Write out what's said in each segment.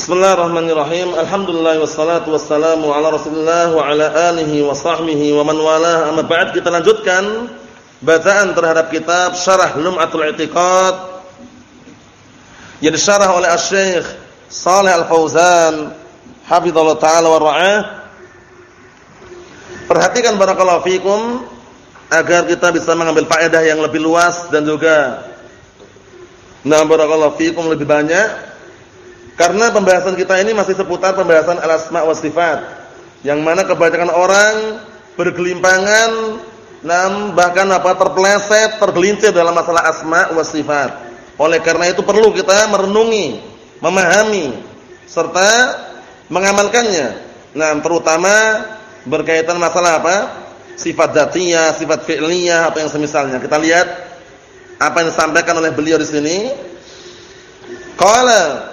Bismillahirrahmanirrahim. Alhamdulillah wassalatu wassalamu ala Rasulillah wa ala alihi wa sahbihi wa man walah. Amma ba'd kita lanjutkan bacaan terhadap kitab Syarah Lum'atul I'tiqad yang disyarah oleh Asy-Syaikh Shalih Al-Fauzan hafizallahu taala wa ra'ah. Perhatikan barakallahu fikum agar kita bisa mengambil faedah yang lebih luas dan juga nah barakallahu fikum lebih banyak karena pembahasan kita ini masih seputar pembahasan al-asma wa sifat. Yang mana kebanyakan orang bergelimpangan nam bahkan apa terpeleset, tergelincir dalam masalah asma wa sifat. Oleh karena itu perlu kita merenungi, memahami serta mengamalkannya. Nah, terutama berkaitan masalah apa? Sifat dzatiyah, sifat fi'liyah atau yang semisalnya. Kita lihat apa yang disampaikan oleh beliau di sini. Qala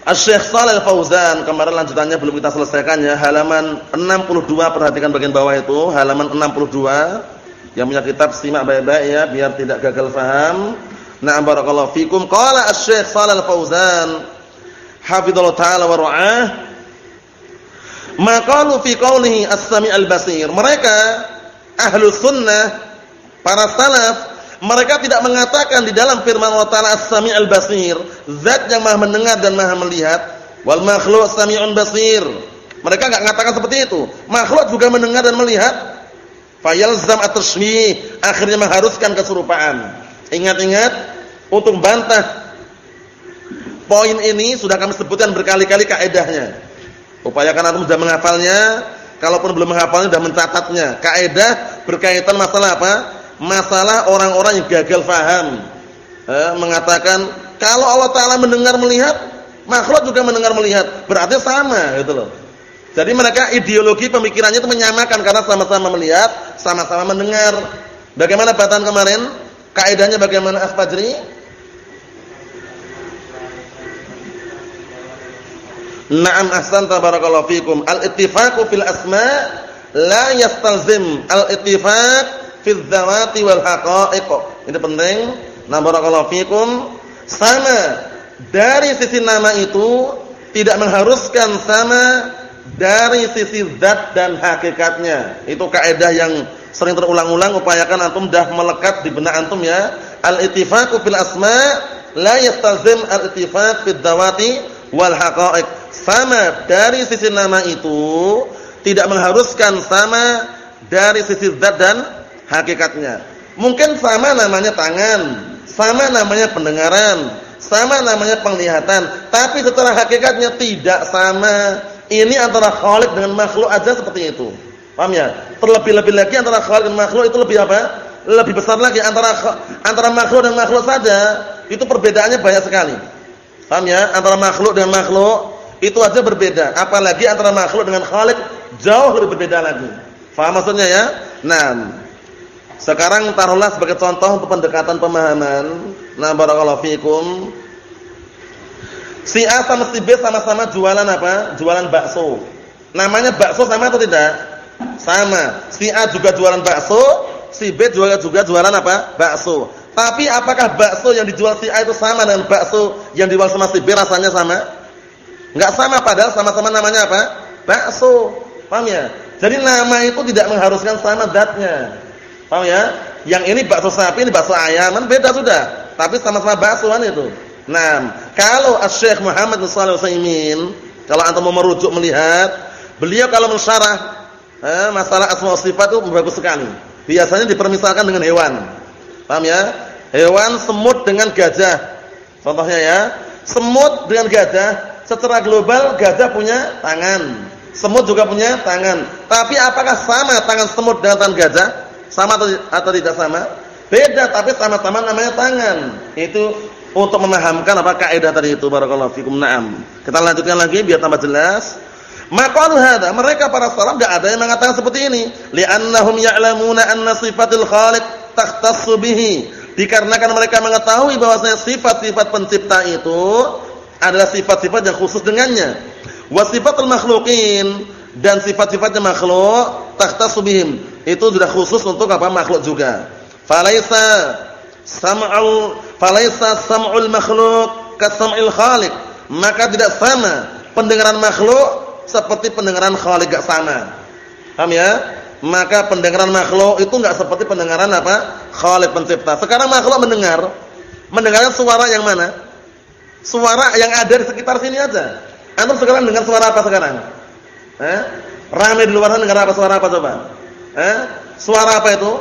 Asy-Syaikh Shalal Fauzan, kemarin lanjutannya belum kita selesaikan ya, halaman 62 perhatikan bagian bawah itu, halaman 62. Yang punya kitab simak baik-baik ya biar tidak gagal faham. Na'am barakallahu fikum. Qala Asy-Syaikh Shalal Fauzan, hafizallahu taala wa ra'ah. Maqalu fi qawlihi as-sami' al-basir. Mereka ahlus sunnah para salaf mereka tidak mengatakan di dalam firman Allah Ta'ala As-Sami' Al-Basir, zat yang Maha mendengar dan Maha melihat, wal makhluk sami'un basir. Mereka enggak mengatakan seperti itu. Makhluk juga mendengar dan melihat. Fayalzam at-tashbih, akhirnya mengharuskan keserupaan. Ingat-ingat untuk bantah poin ini sudah kami sebutkan berkali-kali kaedahnya. Upayakan antum sudah menghafalnya, kalaupun belum menghafalnya sudah mencatatnya. Kaedah berkaitan masalah apa? Masalah orang-orang yang gagal faham. Eh, mengatakan kalau Allah Taala mendengar melihat makhluk juga mendengar melihat. Berarti sama gitu loh. Jadi mereka ideologi pemikirannya itu menyamakan karena sama-sama melihat sama-sama mendengar. Bagaimana batan kemarin? Kaidahnya bagaimana Asfajri Naam ahsan tabarakallahu fikum. Al-ittifaqu fil asma la yastalzim. Al-ittifaq fi dzawati wal haqa'iq. Ini penting. Nah fikum sama dari sisi nama itu tidak mengharuskan sama dari sisi zat dan hakikatnya. Itu kaidah yang sering terulang-ulang upayakan antum dah melekat di benak antum ya. Al-ittifaqu fil asma la yastalzim al-ittifaq fi dzawati wal haqa'iq. Sama dari sisi nama itu tidak mengharuskan sama dari sisi zat dan hakikatnya. Mungkin sama namanya tangan, sama namanya pendengaran, sama namanya penglihatan, tapi setelah hakikatnya tidak sama. Ini antara khalik dengan makhluk aja seperti itu. Paham ya? Terlebih-lebih lagi antara khalik dan makhluk itu lebih apa? Lebih besar lagi antara antara makhluk dan makhluk saja itu perbedaannya banyak sekali. Paham ya? Antara makhluk dengan makhluk itu aja berbeda, apalagi antara makhluk dengan khalik jauh lebih berbeda lagi. Faham maksudnya ya? Nah, sekarang taruhlah sebagai contoh untuk pendekatan pemahaman. Nah, barakallahu fikum. Si A sama si B sama-sama jualan apa? Jualan bakso. Namanya bakso sama atau tidak? Sama. Si A juga jualan bakso, si B juga juga jualan apa? Bakso. Tapi apakah bakso yang dijual si A itu sama dengan bakso yang dijual sama si B rasanya sama? Enggak sama padahal sama-sama namanya apa? Bakso. Paham ya? Jadi nama itu tidak mengharuskan sama zatnya. Paham ya? Yang ini bakso sapi, ini bakso ayam, kan beda sudah. Tapi sama-sama bakso kan itu. Nah, kalau Asy-Syaikh Muhammad bin Shalih kalau antum mau merujuk melihat, beliau kalau mensyarah eh, masalah asma sifat itu bagus sekali. Biasanya dipermisalkan dengan hewan. Paham ya? Hewan semut dengan gajah. Contohnya ya, semut dengan gajah, secara global gajah punya tangan. Semut juga punya tangan. Tapi apakah sama tangan semut dengan tangan gajah? Sama atau, atau tidak sama? Beda tapi sama-sama namanya tangan. Itu untuk memahamkan apa kaidah tadi itu barakallahu fikum. Naam. Kita lanjutkan lagi biar tambah jelas. Maqal hada, mereka para salaf enggak ada yang mengatakan seperti ini. Li'annahum ya'lamuna anna sifatul khaliq takhtassu bihi. Dikarenakan mereka mengetahui bahwasanya sifat-sifat pencipta itu adalah sifat-sifat yang khusus dengannya. Wa sifatul makhluqin dan sifat-sifatnya makhluk takhtassu bihim itu sudah khusus untuk apa makhluk juga. Falaisa sam'ul falaisa sam'ul makhluq kasam'il khaliq. maka tidak sama pendengaran makhluk seperti pendengaran khalik gak sama. Paham ya? Maka pendengaran makhluk itu enggak seperti pendengaran apa? Khalik pencipta. Sekarang makhluk mendengar, mendengarkan suara yang mana? Suara yang ada di sekitar sini aja. Antum sekarang dengar suara apa sekarang? Eh? Ramai di luar sana dengar apa suara apa coba? Eh? Suara apa itu?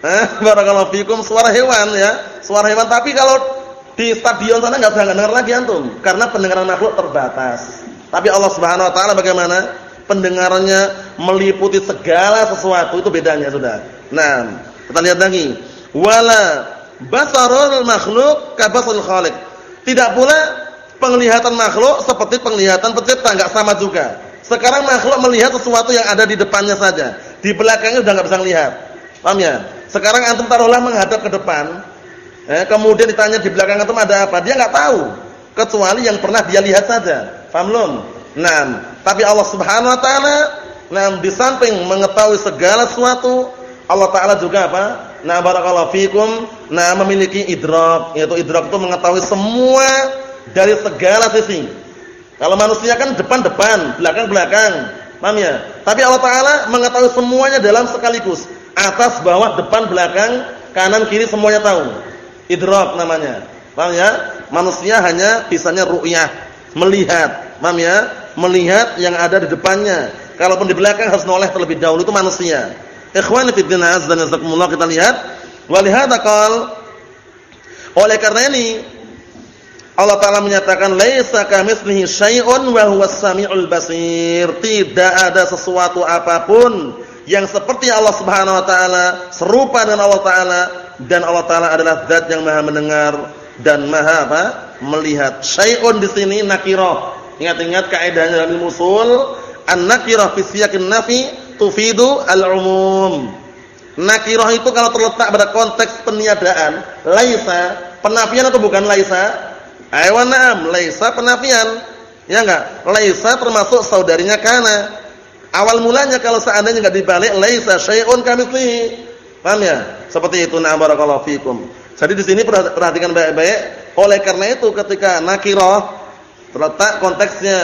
Eh? Barakallahu fikum, suara hewan ya. Suara hewan tapi kalau di stadion sana enggak bisa dengar lagi antum karena pendengaran makhluk terbatas. Tapi Allah Subhanahu wa taala bagaimana? pendengarannya meliputi segala sesuatu itu bedanya sudah. Nah, kita lihat lagi. Wala basarul makhluk kabasul khaliq. Tidak pula penglihatan makhluk seperti penglihatan pencipta, enggak sama juga. Sekarang makhluk melihat sesuatu yang ada di depannya saja. Di belakangnya sudah enggak bisa lihat. Paham ya? Sekarang antum taruhlah menghadap ke depan. Eh, kemudian ditanya di belakang antum ada apa? Dia enggak tahu kecuali yang pernah dia lihat saja. Paham belum? Nah, tapi Allah Subhanahu wa taala nah di samping mengetahui segala sesuatu, Allah taala juga apa? Nah barakallahu fikum, nah memiliki idrak, yaitu idrak itu mengetahui semua dari segala sisi. Kalau manusia kan depan-depan, belakang-belakang. Paham ya? Tapi Allah taala mengetahui semuanya dalam sekaligus. Atas, bawah, depan, belakang, kanan, kiri semuanya tahu. Idrak namanya. Paham ya? Manusia hanya bisanya ru'yah, melihat. Paham ya? melihat yang ada di depannya. Kalaupun di belakang harus noleh terlebih dahulu itu manusia. Ikhwani fi din azza wa kita lihat walihada qal oleh karena ini Allah taala menyatakan laisa kamitslihi syai'un wa huwas samiul basir. Tidak ada sesuatu apa pun yang seperti Allah Subhanahu wa taala, serupa dengan Allah taala dan Allah taala adalah zat yang Maha mendengar dan Maha apa? melihat. Syai'un di sini nakirah Ingat-ingat kaidahnya dalam usul, an-nakirah fi siyaqin nafi tufidu al-umum. Nakirah itu kalau terletak pada konteks peniadaan, laisa, penafian atau bukan laisa? Ayo na'am, laisa penafian. Ya enggak? Laisa termasuk saudarinya kana. Awal mulanya kalau seandainya enggak dibalik laisa syai'un kamitslihi. Paham ya? Seperti itu na'am barakallahu fikum. Jadi di sini perhatikan baik-baik. Oleh karena itu ketika nakirah Terletak konteksnya.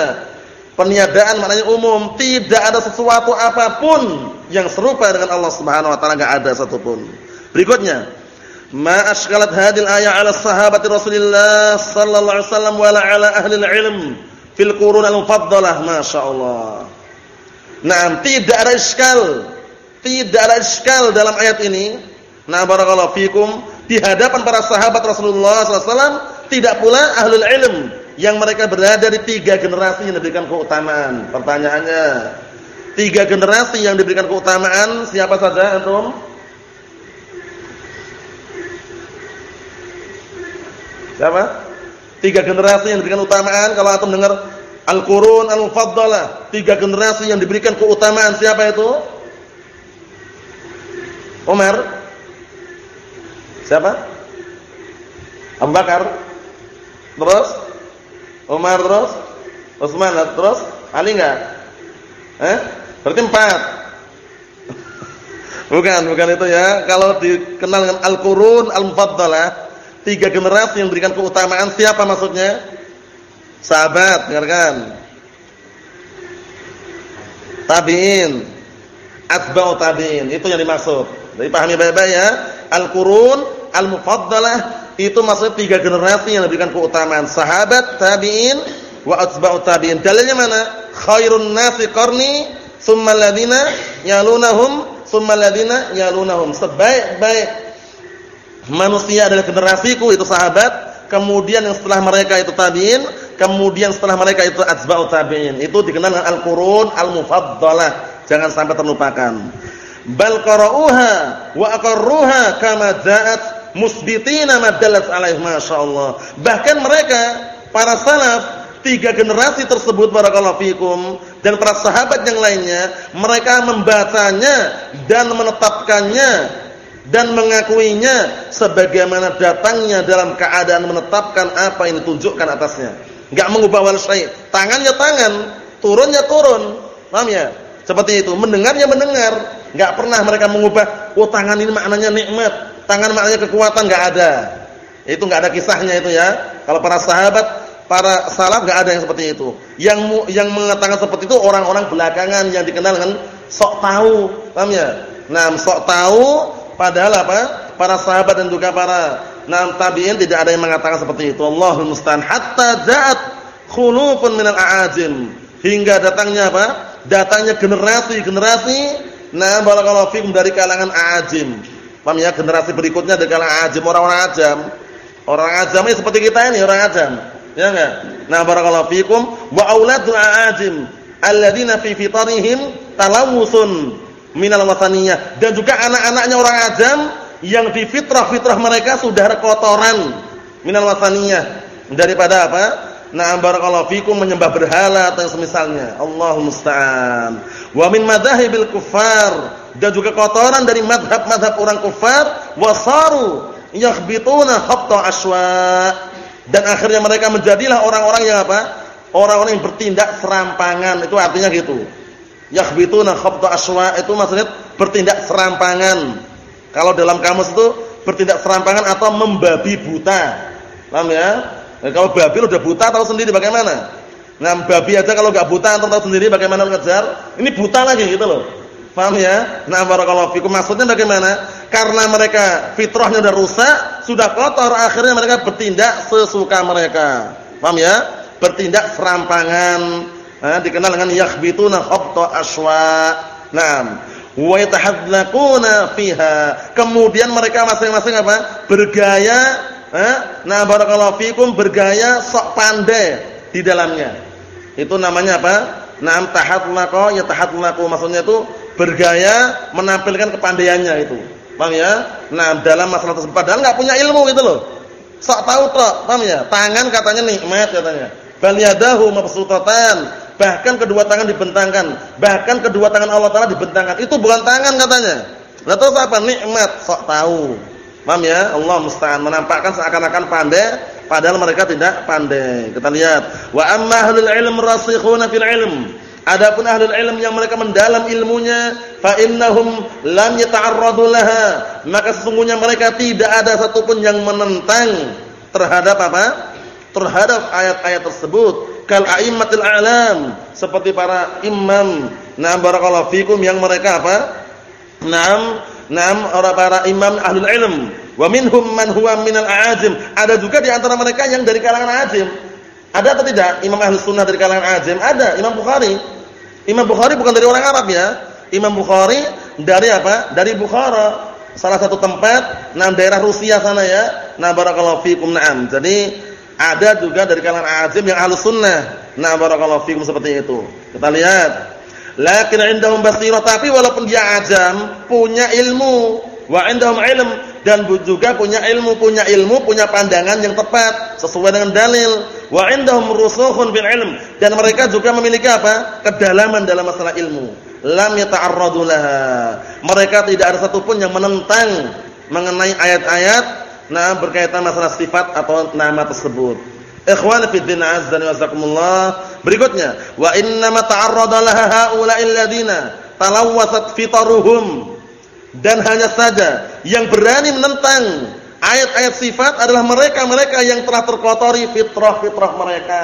Peniadaan maknanya umum, tidak ada sesuatu apa pun yang serupa dengan Allah Subhanahu wa taala enggak ada satupun. Berikutnya, ma ashkalat hadil ayat ala sahabati Rasulillah sallallahu alaihi wasallam wa ala ahli ilm fil qurun al-mufaddalah, masyaallah. Nah, tidak ada iskal, tidak ada iskal dalam ayat ini. Nah, barakallahu fikum di hadapan para sahabat Rasulullah sallallahu alaihi wasallam, tidak pula ahlul ilm yang mereka berada di tiga generasi yang diberikan keutamaan. Pertanyaannya, tiga generasi yang diberikan keutamaan siapa saja antum? Siapa? Tiga generasi yang diberikan keutamaan kalau antum dengar Al-Qurun Al-Mufaddalah, tiga generasi yang diberikan keutamaan siapa itu? Umar. Siapa? Abu Bakar. Terus? Umar terus, Utsman terus, Ali enggak? Eh? Berarti empat. bukan, bukan itu ya. Kalau dikenal dengan Al-Qurun Al-Mufaddalah, tiga generasi yang berikan keutamaan siapa maksudnya? Sahabat, dengarkan. Tabi'in. Atba'u tabi'in, itu yang dimaksud. Jadi pahami baik-baik ya. Al-Qurun Al-Mufaddalah itu maksudnya tiga generasi yang diberikan keutamaan sahabat, tabi'in, wa atba'ut tabi'in. Dalilnya mana? Khairun nasi qarni, tsumma alladziina yalunahum, tsumma alladziina yalunahum. Sebaik-baik manusia adalah generasiku itu sahabat, kemudian yang setelah mereka itu tabi'in, kemudian setelah mereka itu atba'ut tabi'in. Itu dikenal dengan al-qurun al-mufaddalah. Jangan sampai terlupakan. Bal qara'uha wa aqarruha kama ja'at musbitina madallat alaih masyaallah. Bahkan mereka para salaf tiga generasi tersebut barakallahu fikum dan para sahabat yang lainnya mereka membacanya dan menetapkannya dan mengakuinya sebagaimana datangnya dalam keadaan menetapkan apa yang ditunjukkan atasnya. Enggak mengubah wal syai'. Tangannya tangan, turunnya turun. Paham ya? Seperti itu, mendengarnya mendengar. Enggak pernah mereka mengubah, oh tangan ini maknanya nikmat, tangan maknanya kekuatan enggak ada. Itu enggak ada kisahnya itu ya. Kalau para sahabat para salaf enggak ada yang seperti itu. Yang yang mengatakan seperti itu orang-orang belakangan yang dikenal dengan sok tahu, paham ya? Nah, sok tahu padahal apa? Para sahabat dan juga para nam tabi'in tidak ada yang mengatakan seperti itu. Allahul musta'an hatta ja'at khulufun minal a'ajim. Hingga datangnya apa? Datangnya generasi-generasi nah barakallahu fikum dari kalangan a'ajim. Paham ya? Generasi berikutnya dari kalangan a'ajim, orang-orang ajam. Orang ajam ini seperti kita ini, orang ajam. Ya enggak? Nah, barakallahu fikum wa auladul a'ajim alladziina fi fitarihim talawusun minal wasaniyah dan juga anak-anaknya orang ajam yang di fitrah-fitrah mereka sudah kotoran minal wasaniyah daripada apa? Nah, barakallahu fikum menyembah berhala atau semisalnya. Allahu musta'an. Wa min madhahibil kuffar dan juga kotoran dari madhab-madhab orang kufar wasaru yakhbituna khabta aswa dan akhirnya mereka menjadilah orang-orang yang apa? Orang-orang yang bertindak serampangan. Itu artinya gitu. Yakhbituna khabta aswa itu maksudnya bertindak serampangan. Kalau dalam kamus itu bertindak serampangan atau membabi buta. Paham ya? Nah, kalau babi udah buta tahu sendiri bagaimana? Nah, babi aja kalau enggak buta antum tahu sendiri bagaimana mengejar. Ini buta lagi gitu loh. Paham ya? Nah, barakallahu fikum. Maksudnya bagaimana? Karena mereka fitrahnya sudah rusak, sudah kotor, akhirnya mereka bertindak sesuka mereka. Paham ya? Bertindak serampangan. Nah, dikenal dengan yakhbituna khabta aswa. Naam. Wa yatahadzaquna fiha. Kemudian mereka masing-masing apa? Bergaya, eh? Nah, barakallahu fikum bergaya sok pandai di dalamnya. Itu namanya apa? Naam tahatlaqa yatahatlaqu maksudnya itu bergaya menampilkan kepandaiannya itu. Paham ya? Nah, dalam masalah tersebut padahal enggak punya ilmu gitu loh. Sok tahu tok, paham ya? Tangan katanya nikmat katanya. Bal yadahu mabsutatan. Bahkan kedua tangan dibentangkan, bahkan kedua tangan Allah taala dibentangkan. Itu bukan tangan katanya. Lah terus apa? Nikmat, sok tahu. Paham ya? Allah musta'an menampakkan seakan-akan pandai padahal mereka tidak pandai. Kita lihat, wa amma ahlul ilm rasikhuna fil ilm Adapun ahlul ilm yang mereka mendalam ilmunya, fa innahum lam yata'arradu laha, maka sesungguhnya mereka tidak ada satupun yang menentang terhadap apa? Terhadap ayat-ayat tersebut. Kal a'immatul a'lam, seperti para imam. Na'am barakallahu fikum yang mereka apa? Naam, naam orang para imam ahlul ilm. Wa minhum man huwa minal a'ajim. Ada juga di antara mereka yang dari kalangan a'ajim. Ada atau tidak imam ahlus sunnah dari kalangan a'ajim? Ada, Imam Bukhari. Imam Bukhari bukan dari orang Arab ya. Imam Bukhari dari apa? Dari Bukhara. Salah satu tempat, nah daerah Rusia sana ya. Nah barakallahu fikum na'am. Jadi ada juga dari kalangan azim yang ahlus sunnah. Nah barakallahu fikum seperti itu. Kita lihat. Lakin indahum basirah tapi walaupun dia ajam punya ilmu wa indahum ilm dan juga punya ilmu, punya ilmu, punya pandangan yang tepat sesuai dengan dalil wa indahum rusukhun bil ilm dan mereka juga memiliki apa? kedalaman dalam masalah ilmu. Lam yata'arradu. Mereka tidak ada satupun yang menentang mengenai ayat-ayat nah berkaitan masalah sifat atau nama tersebut. Ikhwan fi din azza wa jazakumullah. Berikutnya, wa inna ma ta'arrada laha haula'il ladina talawwasat fitaruhum. Dan hanya saja yang berani menentang Ayat-ayat sifat adalah mereka-mereka yang telah terkotori fitrah-fitrah mereka.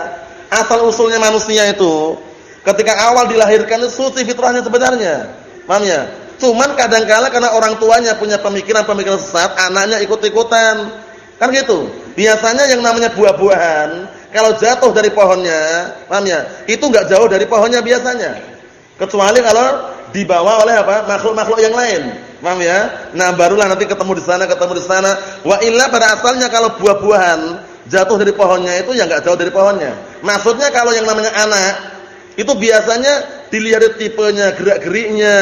Asal usulnya manusia itu ketika awal dilahirkan itu suci fitrahnya sebenarnya. Paham ya? Cuman kadang-kala karena orang tuanya punya pemikiran-pemikiran sesat, anaknya ikut-ikutan. Kan gitu. Biasanya yang namanya buah-buahan kalau jatuh dari pohonnya, paham ya? Itu enggak jauh dari pohonnya biasanya. Kecuali kalau dibawa oleh apa? makhluk-makhluk yang lain. Paham ya? Nah, barulah nanti ketemu di sana, ketemu di sana. Wa illa pada asalnya kalau buah-buahan jatuh dari pohonnya itu ya enggak jauh dari pohonnya. Maksudnya kalau yang namanya anak itu biasanya dilihat tipenya, gerak-geriknya,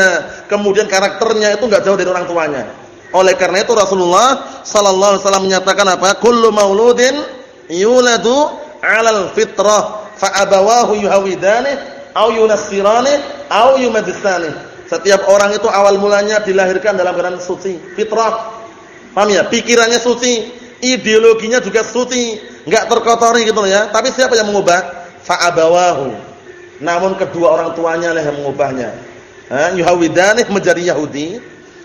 kemudian karakternya itu enggak jauh dari orang tuanya. Oleh karena itu Rasulullah sallallahu alaihi wasallam menyatakan apa? Kullu mauludin yuladu 'alal fitrah fa abawahu yuhawidani au yunassirani au yumajisani. Setiap orang itu awal mulanya dilahirkan dalam keadaan suci, fitrah. Paham ya? Pikirannya suci, ideologinya juga suci, enggak terkotori gitu ya. Tapi siapa yang mengubah? Fa'abawahu. Namun kedua orang tuanya lah yang mengubahnya. Yuhawidani menjadi Yahudi,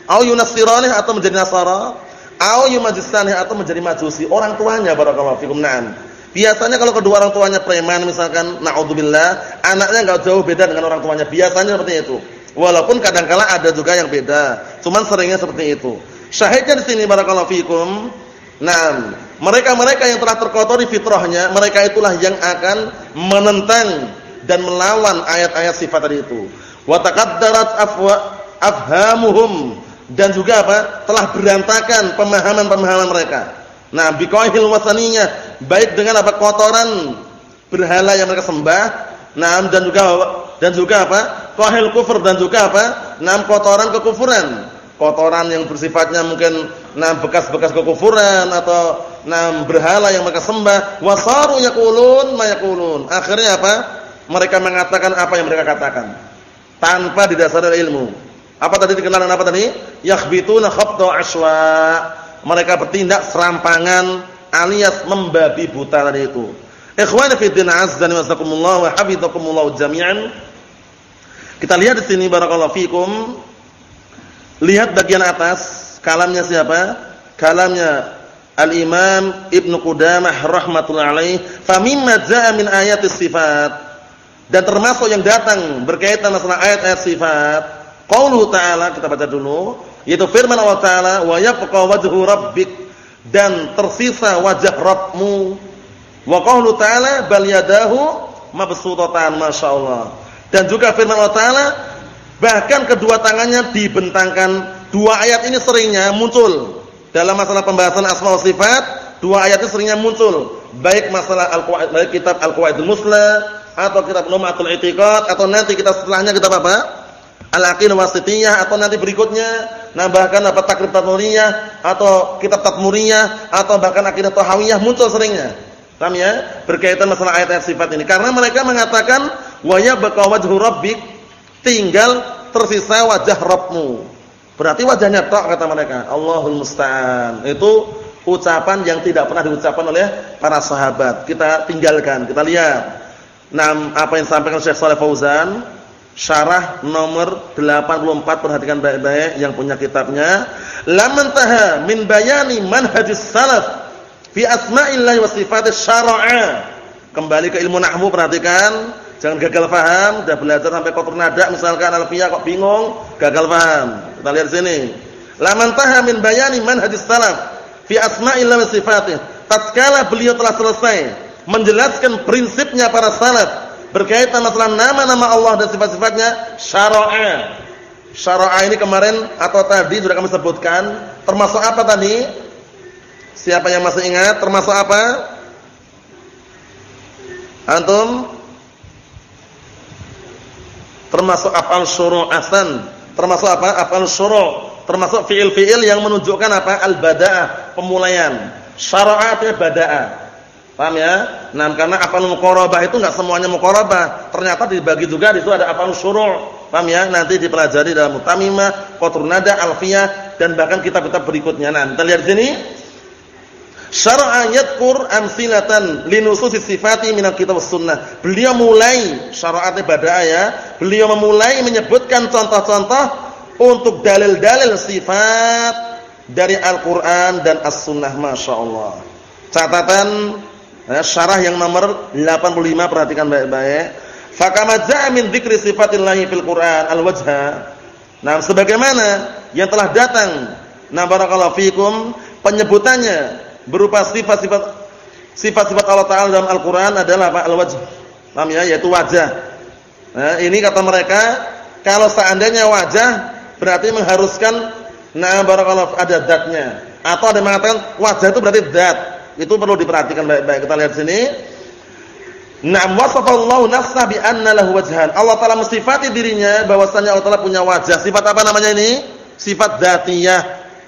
au yunassirani atau menjadi Nasara, au yumajisani atau menjadi Majusi. Orang tuanya barakallahu fikum. Naam. Biasanya kalau kedua orang tuanya preman misalkan naudzubillah, anaknya enggak jauh beda dengan orang tuanya. Biasanya seperti itu. Walaupun kadangkala ada juga yang beda. Cuman seringnya seperti itu. Syahidnya di sini barakallahu fikum. Nah, mereka-mereka yang telah terkotori fitrahnya, mereka itulah yang akan menentang dan melawan ayat-ayat sifat tadi itu. Wa taqaddarat afhamuhum dan juga apa? telah berantakan pemahaman-pemahaman mereka. Nah, biqaihil wasaniyah, baik dengan apa kotoran berhala yang mereka sembah, nah dan juga dan juga apa? qahil kufur dan juga apa? Nah, kotoran kekufuran. Kotoran yang bersifatnya mungkin nah bekas-bekas kekufuran atau nah berhala yang mereka sembah, wasaru yaqulun ma yaqulun. Akhirnya apa? Mereka mengatakan apa yang mereka katakan tanpa didasari ilmu. Apa tadi dikenal apa tadi? Yakhbituna khabta aswa mereka bertindak serampangan alias membabi buta tadi itu. Ikhwan fi din azza wa jazakumullah wa hafizakumullah jami'an. Kita lihat di sini barakallahu fikum. Lihat bagian atas, kalamnya siapa? Kalamnya Al-Imam Ibn Qudamah rahmatullahi alaih, "Fa mimma jaa min ayatis sifat" dan termasuk yang datang berkaitan masalah ayat-ayat sifat, qaulu ta'ala kita baca dulu, yaitu firman Allah taala wa yabqa wajhu rabbik dan tersisa wajah Rabbmu. Wa qawlu ta'ala bal yadahu mabsutatan masyaallah. Dan juga firman Allah taala bahkan kedua tangannya dibentangkan. Dua ayat ini seringnya muncul dalam masalah pembahasan asma sifat dua ayat ini seringnya muncul. Baik masalah al-qawaid baik kitab al-qawaidul musla atau kitab Numatul I'tiqad atau nanti kita setelahnya kitab apa Al-Aqidah Wasitiyah atau nanti berikutnya nambahkan apa takrib tatmuriyah atau kitab tatmuriyah atau bahkan akidah tahawiyah muncul seringnya. Paham ya? Berkaitan masalah ayat-ayat sifat ini. Karena mereka mengatakan wa yabqa wajhu rabbik tinggal tersisa wajah Rabbmu. Berarti wajahnya tok kata mereka. Allahul musta'an. Itu ucapan yang tidak pernah diucapkan oleh para sahabat. Kita tinggalkan, kita lihat. Nah, apa yang disampaikan Syekh Shalih Fauzan syarah nomor 84 perhatikan baik-baik yang punya kitabnya. Laman taha min bayani manhajis salaf fi asma'illahi wa sifatis syara'a kembali ke ilmu nahwu perhatikan. Jangan gagal paham sudah belajar sampai kotor nada misalkan alfiyah kok bingung gagal paham kita lihat sini. Laman taha min bayani manhajis salaf fi asma'illahi wa sifatih tatkala beliau telah selesai menjelaskan prinsipnya para salaf berkaitan masalah nama-nama Allah dan sifat-sifatnya syara'a. Syara'a ini kemarin atau tadi sudah kami sebutkan, termasuk apa tadi? Siapa yang masih ingat? Termasuk apa? Antum? Termasuk afal syuru' asan. Termasuk apa? Afal syuru'. Termasuk fi'il-fi'il yang menunjukkan apa? Al-bada'ah, pemulaian. Syara'a artinya bada'ah. Paham ya? Nah, karena afal muqarabah itu enggak semuanya muqarabah. Ternyata dibagi juga di situ ada afal syuru'. Paham ya? Nanti dipelajari dalam Mutamimah, Qatrun Nada, Alfiyah dan bahkan kitab-kitab berikutnya. Nah, kita lihat sini. Syara'a yadhkur amsilatan linususis sifati minal kitab sunnah. Beliau mulai syara'atnya bada'a ya. Beliau memulai menyebutkan contoh-contoh untuk dalil-dalil sifat dari Al-Qur'an dan As-Sunnah masyaallah. Catatan Nah, syarah yang nomor 85 perhatikan baik-baik. Fakama ja'a min sifatillahi fil Qur'an al-wajha. Nah, sebagaimana yang telah datang nah barakallahu penyebutannya berupa sifat-sifat sifat-sifat Allah taala dalam Al-Qur'an adalah apa? Al-wajh. Paham ya? Yaitu wajah. Nah, ini kata mereka kalau seandainya wajah berarti mengharuskan nah barakallahu ada zatnya atau ada mengatakan wajah itu berarti zat. Itu perlu diperhatikan baik-baik. Kita lihat sini. Na'am wasafallahu nafsa bi anna lahu wajhan. Allah Taala mensifati dirinya bahwasanya Allah Taala punya wajah. Sifat apa namanya ini? Sifat dzatiyah.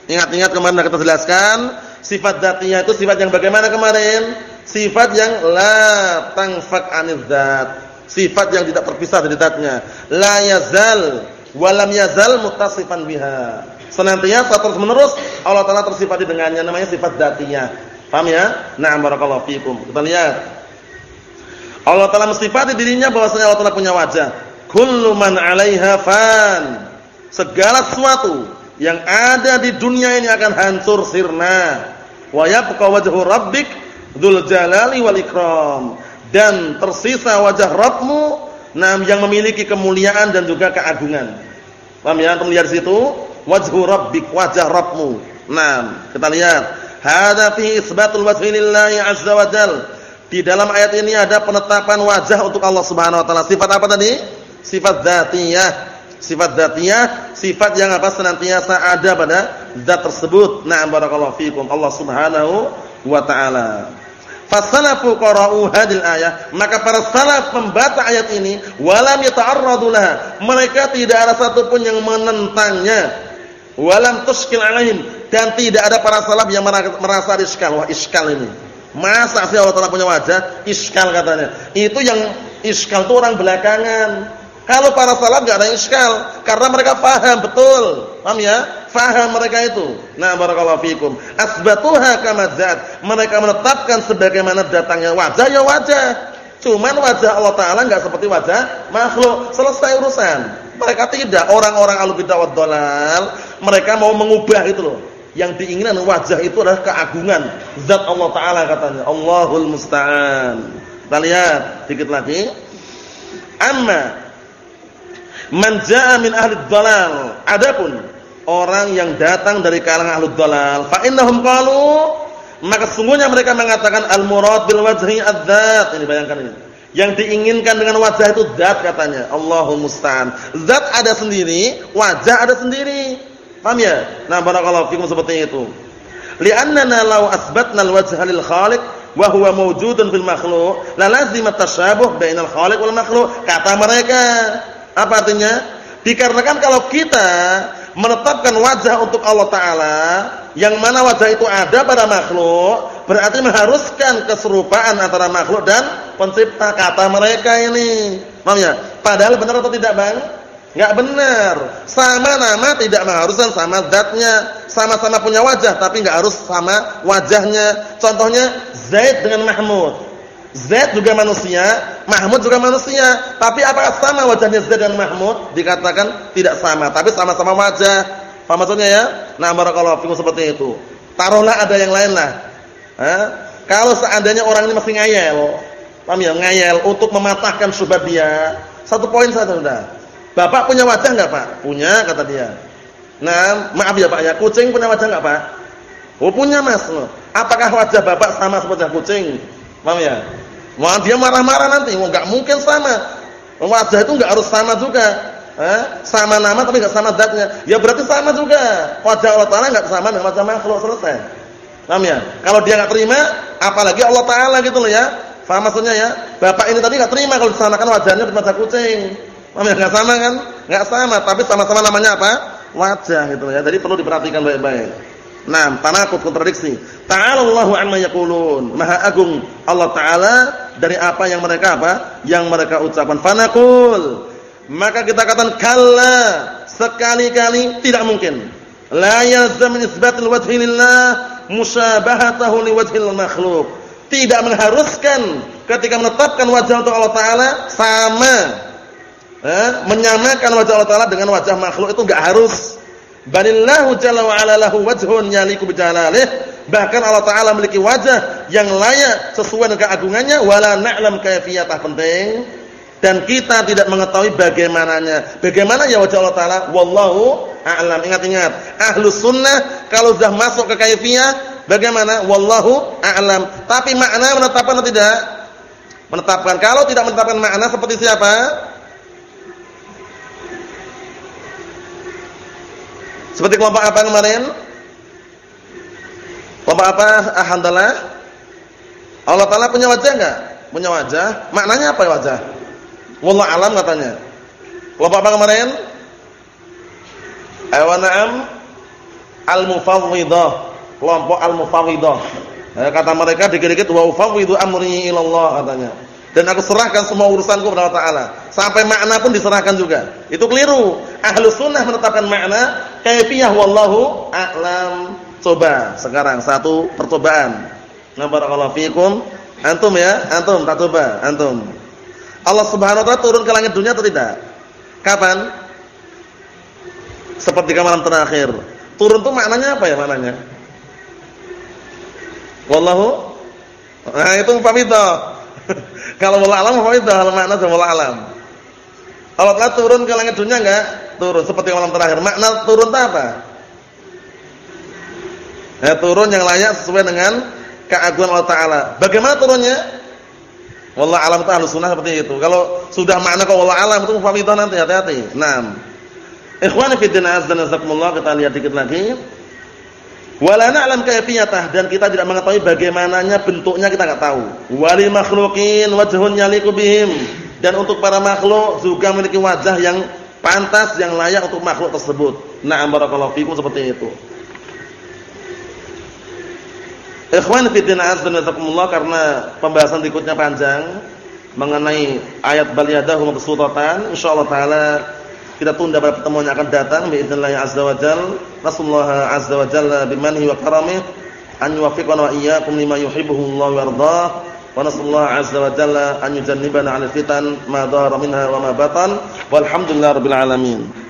Ingat-ingat kemarin kita jelaskan, sifat dzatiyah itu sifat yang bagaimana kemarin? Sifat yang la tangfak anil dzat. Sifat yang tidak terpisah dari zatnya. La yazal wa lam yazal muttasifan biha. Senantiasa terus menerus Allah Taala tersifati dengannya namanya sifat dzatiyah. Paham ya? Na'am barakallahu fikum. Kita lihat. Allah Taala mensifati dirinya bahwasanya Allah Taala punya wajah. Kullu man 'alaiha fan. Segala sesuatu yang ada di dunia ini akan hancur sirna. Wa yabqa wajhu rabbik dzul jalali wal ikram dan tersisa wajah Rabbmu nam yang memiliki kemuliaan dan juga keagungan. Paham ya? Antum lihat situ, wajhu rabbik, wajah Rabbmu. Nah, kita lihat, hadza fi isbatul wajhi azza wa jal. Di dalam ayat ini ada penetapan wajah untuk Allah Subhanahu wa taala. Sifat apa tadi? Sifat dzatiyah. Sifat dzatiyah, sifat yang apa senantiasa ada pada zat tersebut. Na'am barakallahu fikum. Allah Subhanahu wa taala. Fasalafu qara'u hadil ayah, maka para salaf membaca ayat ini walam yata'arradu. Mereka tidak ada satupun yang menentangnya. Walam tuskil alaihim dan tidak ada para salaf yang merasa iskal. Wah, iskal ini. Masa sih Allah Taala punya wajah? Iskal katanya. Itu yang iskal itu orang belakangan. Kalau para salaf enggak ada iskal karena mereka paham betul. Paham ya? Faham mereka itu. Nah, barakallahu fikum. Asbatuha kama zat. Mereka menetapkan sebagaimana datangnya wajah ya wajah. Cuman wajah Allah taala enggak seperti wajah makhluk. Selesai urusan. Mereka tidak orang-orang al-bidah wad dalal, mereka mau mengubah itu loh. Yang diinginkan wajah itu adalah keagungan zat Allah taala katanya. Allahul musta'an. Kita lihat dikit lagi. Amma man jaa min ahli dhalal. Adapun orang yang datang dari kalangan ahlud dalal fa innahum qalu maka sungguhnya mereka mengatakan al murad bil wajhi adzat ini bayangkan ini yang diinginkan dengan wajah itu zat katanya Allahul musta'an zat ada sendiri wajah ada sendiri paham ya? Nah barakallahu fikum seperti itu. Li'annana law asbatna al wajha lil khaliq wa huwa mawjudun fil makhluq la lazim at-tashabuh bainal khaliq wal makhluq. Kata mereka apa artinya? Dikarenakan kalau kita menetapkan wajah untuk Allah Ta'ala yang mana wajah itu ada pada makhluk berarti mengharuskan keserupaan antara makhluk dan pencipta. Kata mereka ini. Paham ya? padahal benar atau tidak bang? Enggak benar sama nama tidak mengharuskan sama zatnya sama-sama punya wajah tapi enggak harus sama wajahnya contohnya Zaid dengan Mahmud Zaid juga manusia, Mahmud juga manusia. Tapi apakah sama wajahnya Zaid dan Mahmud? Dikatakan tidak sama, tapi sama-sama wajah. Paham maksudnya ya? Nah, barakallahu fikum seperti itu. Taruhlah ada yang lain lah. Kalau seandainya orang ini masih ngayel, paham ya? Ngayel untuk mematahkan syubhat dia. Satu poin saja sudah. Bapak punya wajah enggak, Pak? Punya, kata dia. Nah, maaf ya, Pak ya. Kucing punya wajah enggak, Pak? Oh, punya, Mas. Apakah wajah Bapak sama seperti kucing? Paham ya? Wah, dia marah-marah nanti. Wah, enggak mungkin sama. Wajah itu enggak harus sama juga. Eh? Sama nama tapi enggak sama zatnya. Ya berarti sama juga. Wajah Allah Taala enggak sama dengan wajah makhluk selesai. Paham ya? Kalau dia enggak terima, apalagi Allah Taala gitu loh ya. Paham maksudnya ya? Bapak ini tadi enggak terima kalau disamakan wajahnya dengan wajah kucing. Paham ya? Enggak sama kan? Enggak sama, tapi sama-sama namanya apa? Wajah gitu ya. Jadi perlu diperhatikan baik-baik. Nah, tanakut kontradiksi. Ta'ala Allahu amma yaqulun. Maha agung Allah taala dari apa yang mereka apa? Yang mereka ucapkan. Fanaqul. Maka kita katakan kalla, sekali-kali tidak mungkin. La yalzam isbatul wajhi lillah musyabahatahu liwajhil makhluq. Tidak mengharuskan ketika menetapkan wajah untuk Allah taala sama. Eh, menyamakan wajah Allah taala dengan wajah makhluk itu enggak harus. Balillahu jalla wa ala lahu wajhun yaliku bijalalih. Bahkan Allah taala memiliki wajah yang layak sesuai dengan keagungannya wala na'lam kayfiyatah penting dan kita tidak mengetahui bagaimananya. Bagaimana ya wajah Allah taala? Wallahu a'lam. Ingat-ingat, ahlus sunnah kalau sudah masuk ke kayfiyah bagaimana? Wallahu a'lam. Tapi makna menetapkan atau tidak? Menetapkan. Kalau tidak menetapkan makna seperti siapa? Seperti kelompok apa kemarin? Kelompok apa? Alhamdulillah. Allah Taala punya wajah enggak? Punya wajah. Maknanya apa ya wajah? Wallah alam katanya. Kelompok apa kemarin? Na'am al-mufawwidah. Kelompok al-mufawwidah. Eh, kata mereka dikit-dikit wa ufawwidu amri ila Allah katanya. Dan aku serahkan semua urusanku kepada Allah Taala. Sampai makna pun diserahkan juga. Itu keliru. Ahlus sunnah menetapkan makna kaifiyah wallahu a'lam. Coba sekarang satu percobaan. Nah barakallahu. Antum ya, antum tak coba, antum. Allah Subhanahu wa taala turun ke langit dunia atau tidak? Kapan? Seperti malam terakhir. Turun itu maknanya apa ya maknanya? Wallahu Nah, itu mufawwidah. kalau wallahu alam mufawwidah, kalau makna wallahu alam. Allah telah turun ke langit dunia enggak? Turun seperti malam terakhir. Makna turun itu apa? Ya, turun yang layak sesuai dengan keagungan Allah Taala. Bagaimana turunnya? Wallah alam itu sunnah seperti itu. Kalau sudah makna kau wallah alam itu mufawwidah nanti hati-hati. Naam. Ikhwani fi din azza kita lihat dikit lagi. Wala na'lam kayfiyatah dan kita tidak mengetahui bagaimananya bentuknya kita enggak tahu. Wali makhluqin wajhun yaliqu bihim dan untuk para makhluk juga memiliki wajah yang pantas yang layak untuk makhluk tersebut. Na'am barakallahu fikum seperti itu. Ikhwan fi din azza wa karena pembahasan berikutnya panjang mengenai ayat bal yadahu mabsutatan insyaallah taala kita tunda pada pertemuan yang akan datang biiznillah azza wajal rasulullah azza wajalla bimanihi wa karamih an yuwaffiqana wa iyyakum lima yuhibbuhu Allah wa yardah wa nasallahu azza wajalla an yujannibana 'ala fitan ma dhahara minha wa ma batan. Walhamdulillahi rabbil alamin.